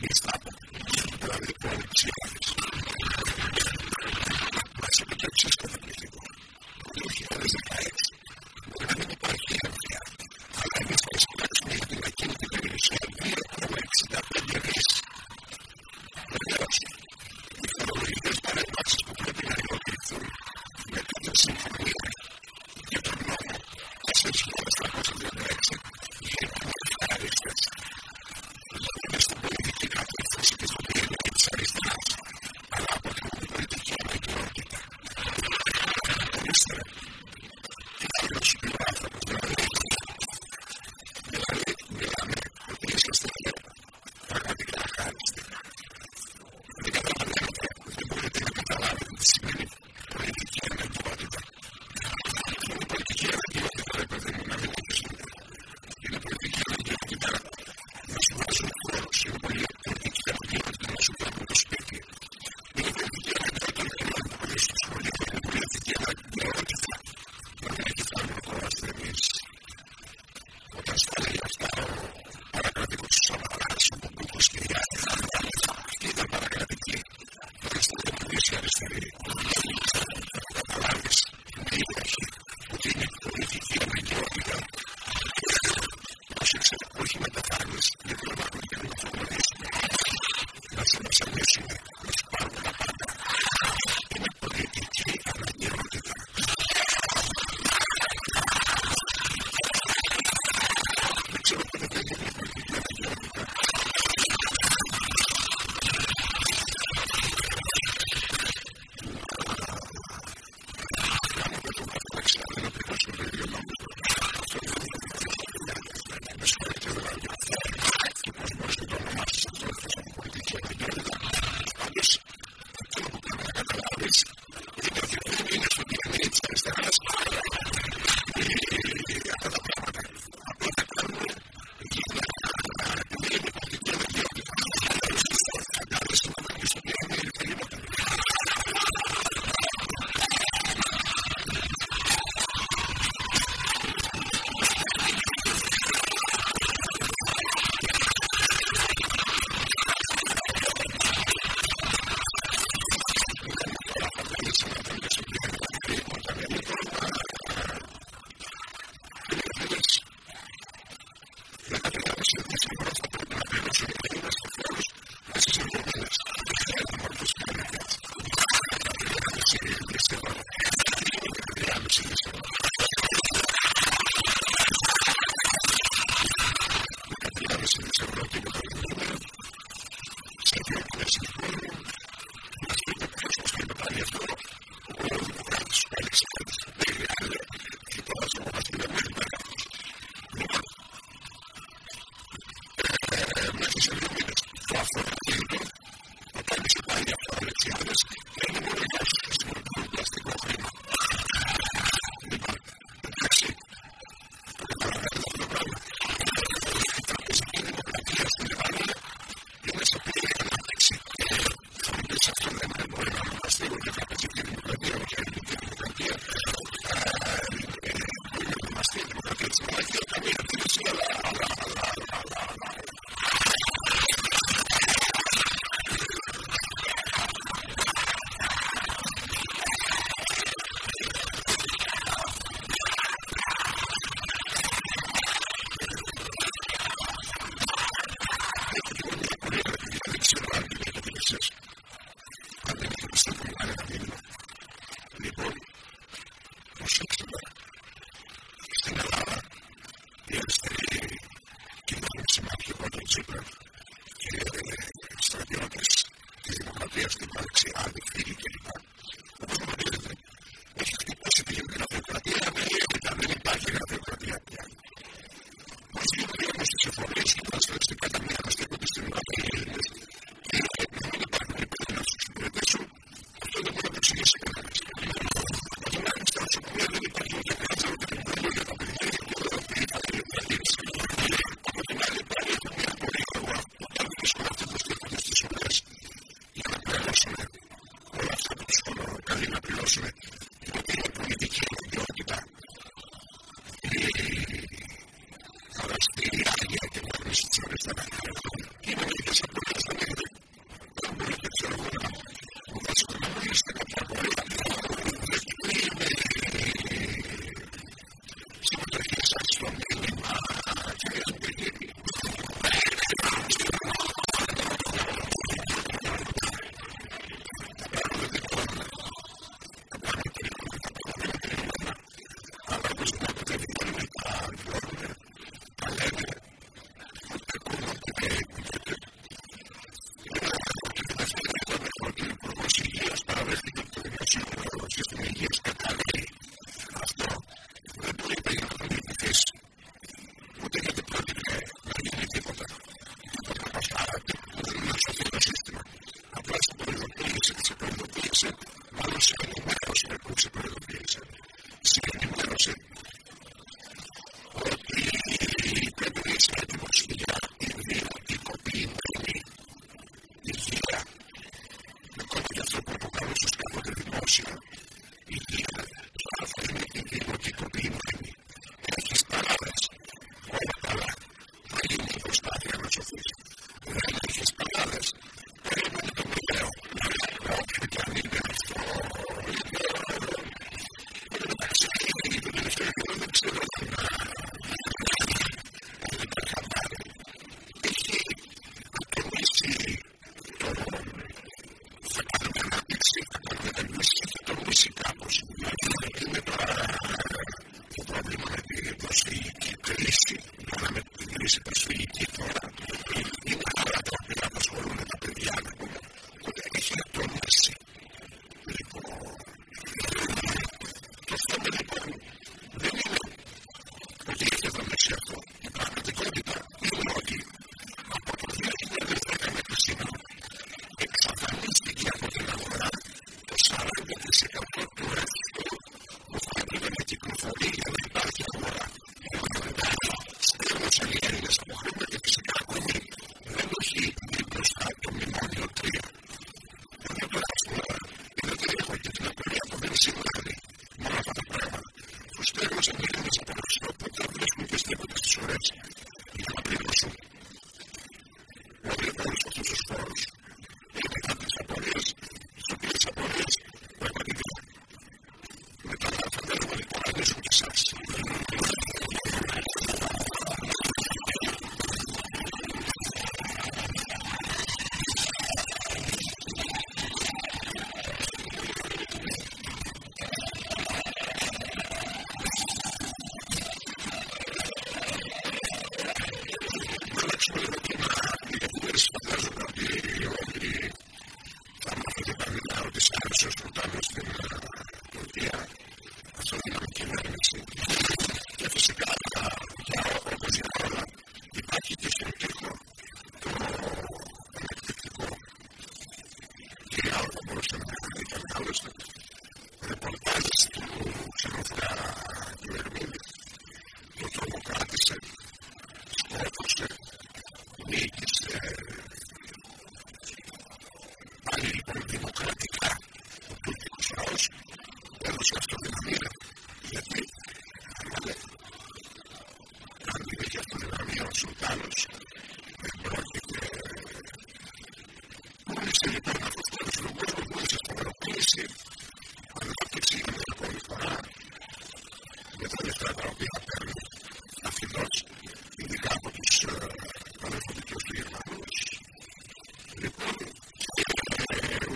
It's not going to be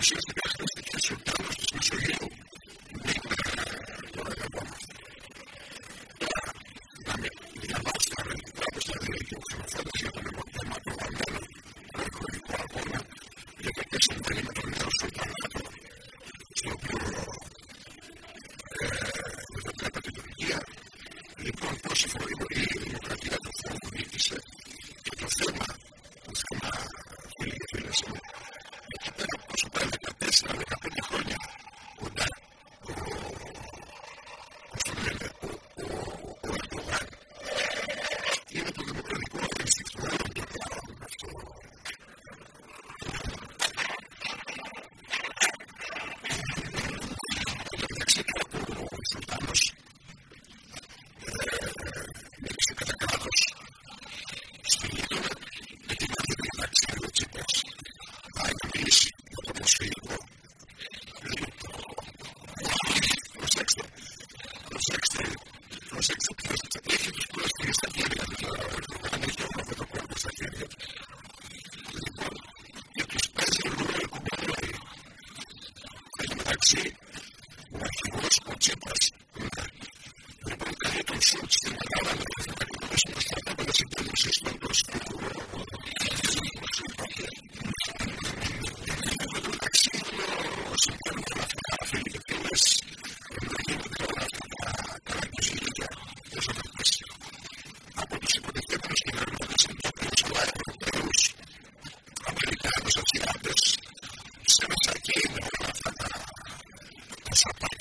Jesus. Shut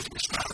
Somebody's gonna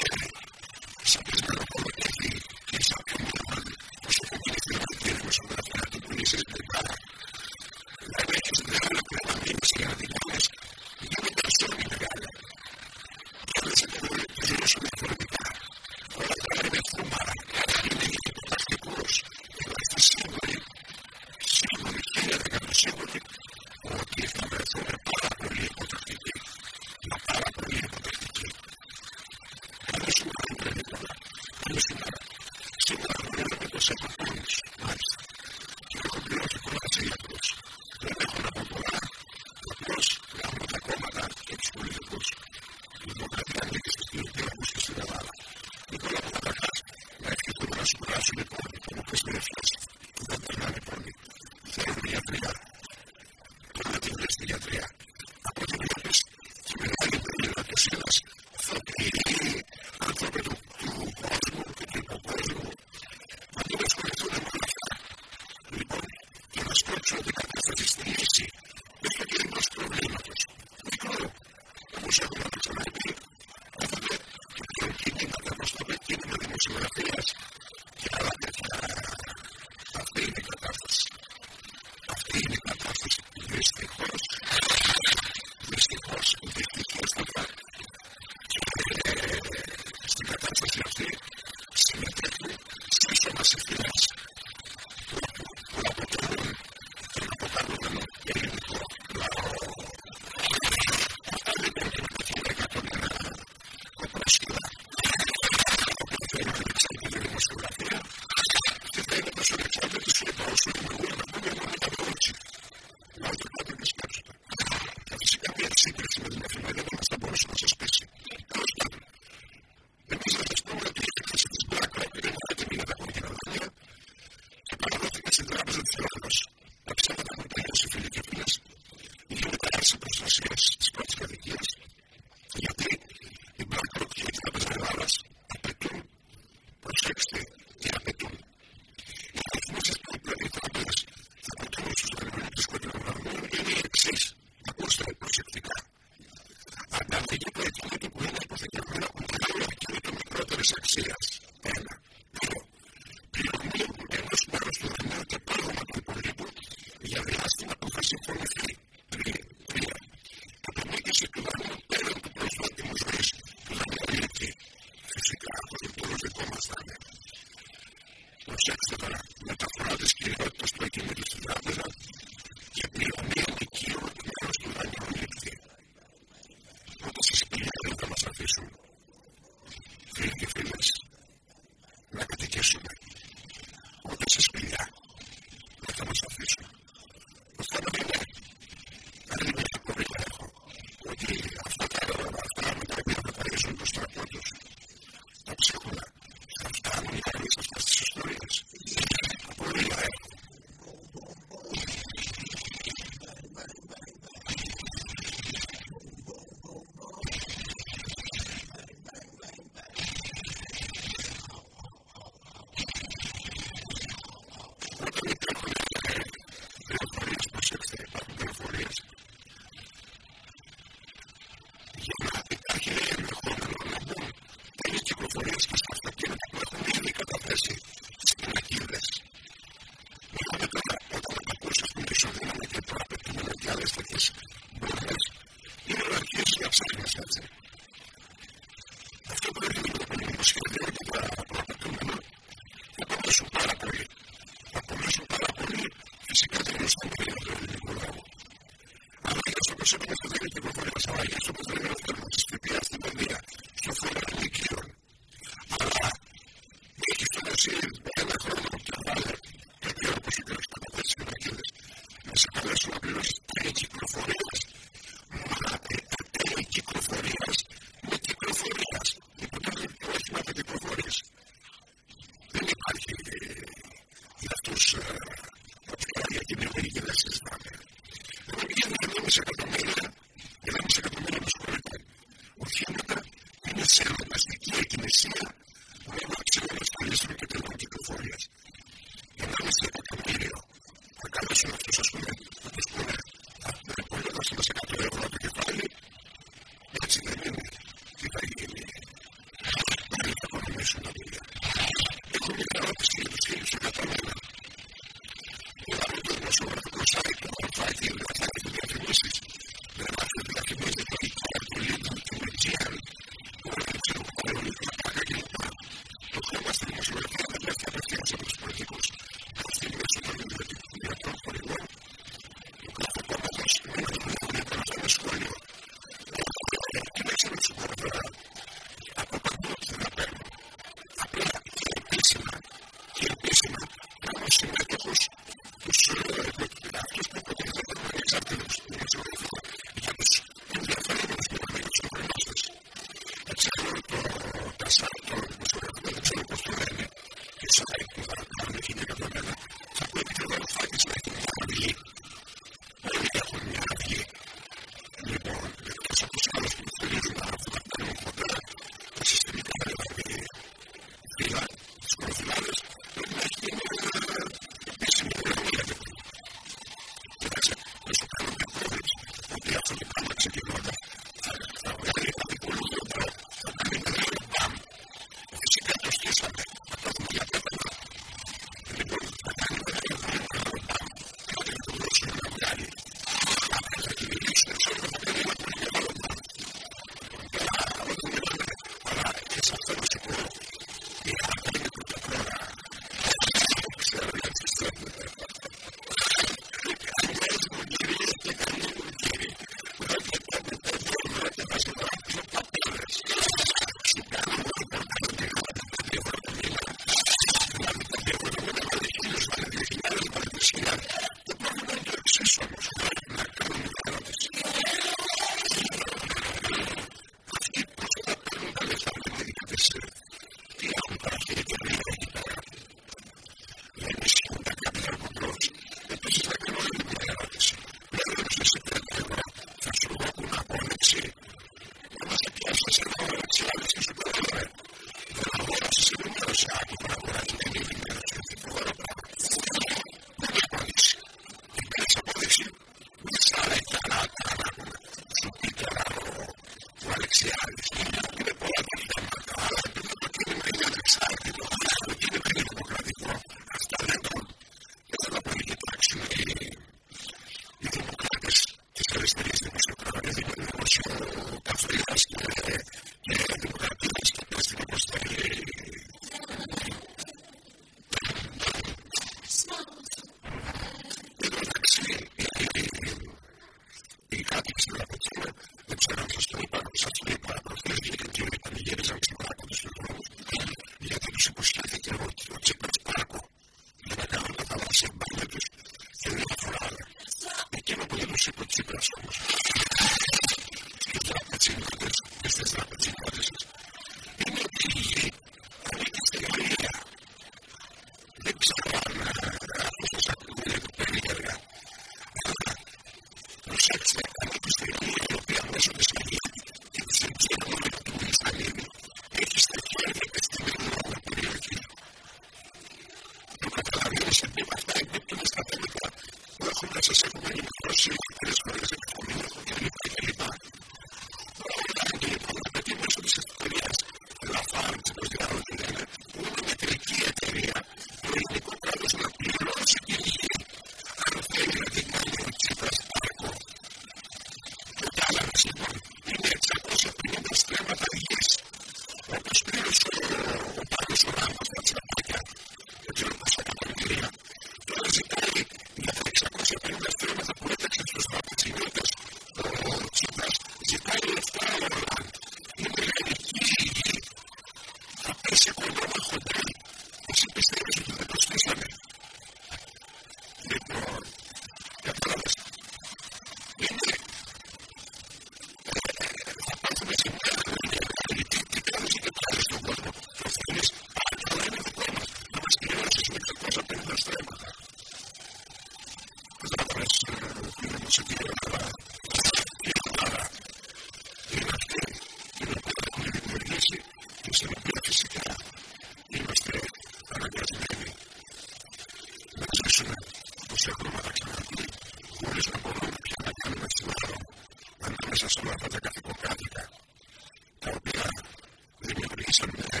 some